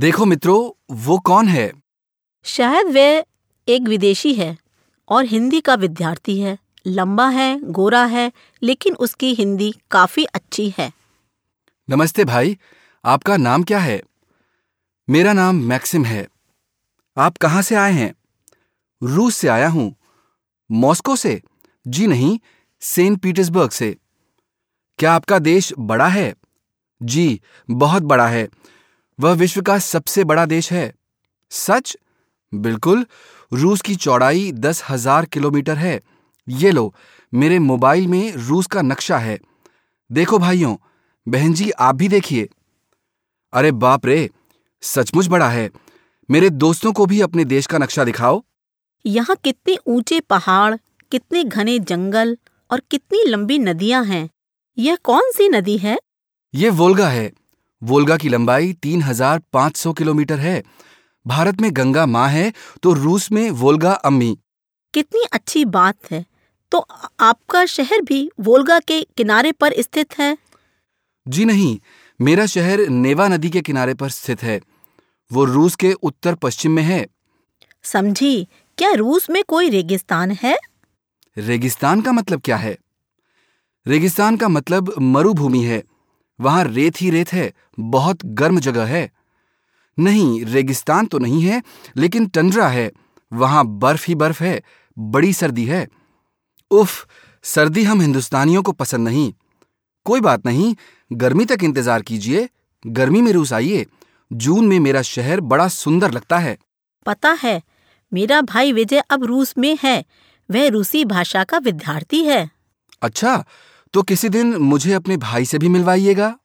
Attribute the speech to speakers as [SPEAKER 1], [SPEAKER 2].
[SPEAKER 1] देखो मित्रों वो कौन है?
[SPEAKER 2] शायद वह एक विदेशी है और हिंदी का विद्यार्थी है। लंबा है गोरा है लेकिन उसकी हिंदी काफ़ी अच्छी है।
[SPEAKER 1] नमस्ते भाई आपका नाम क्या है? मेरा नाम मैक्सिम है। आप कहाँ से आए हैं? रूस से आया हूँ। मॉस्को से? जी नहीं सेंट पीटर्सबर्ग से। क्या आपका देश बड़ा है? जी बहुत बड़ा है। वह विश्व का सबसे बड़ा देश है। सच? बिल्कुल। रूस की चौड़ाई दस हज़ार किलोमीटर है। ये लो मेरे मोबाइल में रूस का नक्शा है। देखो भाइयों बहन जी आप भी देखिए। अरे बाप रे सचमुच बड़ा है। मेरे दोस्तों को भी अपने देश का नक्शा दिखाओ।
[SPEAKER 2] यहाँ कितने ऊँचे पहाड़ कितने घने जंगल और कितनी लंबी नदियाँ हैं। यह कौन सी नदी है?
[SPEAKER 1] ये वोल्गा है। वोल्गा की लंबाई 3500 किलोमीटर है। भारत में गंगा माँ है तो रूस में वोल्गा अम्मी।
[SPEAKER 2] कितनी अच्छी बात है। तो आपका शहर भी वोल्गा के किनारे पर स्थित है?
[SPEAKER 1] जी नहीं मेरा शहर नेवा नदी के किनारे पर स्थित है। वो रूस के उत्तर पश्चिम में है।
[SPEAKER 2] समझी। क्या रूस में कोई रेगिस्तान है?
[SPEAKER 1] रेगिस्तान का मतलब क्या है? रेगिस्तान का मतलब मरुभूमि है। वहाँ रेत ही रेत है बहुत गर्म जगह है। नहीं रेगिस्तान तो नहीं है लेकिन टंड्रा है वहाँ बर्फ़ ही बर्फ़ है बड़ी सर्दी है। उफ सर्दी हम हिंदुस्तानियों को पसंद नहीं। कोई बात नहीं गर्मी तक इंतज़ार कीजिए गर्मी में रूस आइए जून में मेरा शहर बड़ा सुंदर लगता है।
[SPEAKER 2] पता है मेरा भाई विजय अब रूस में है वह रूसी भाषा का विद्यार्थी है।
[SPEAKER 1] अच्छा तो किसी दिन मुझे अपने भाई से भी मिलवाइएगा।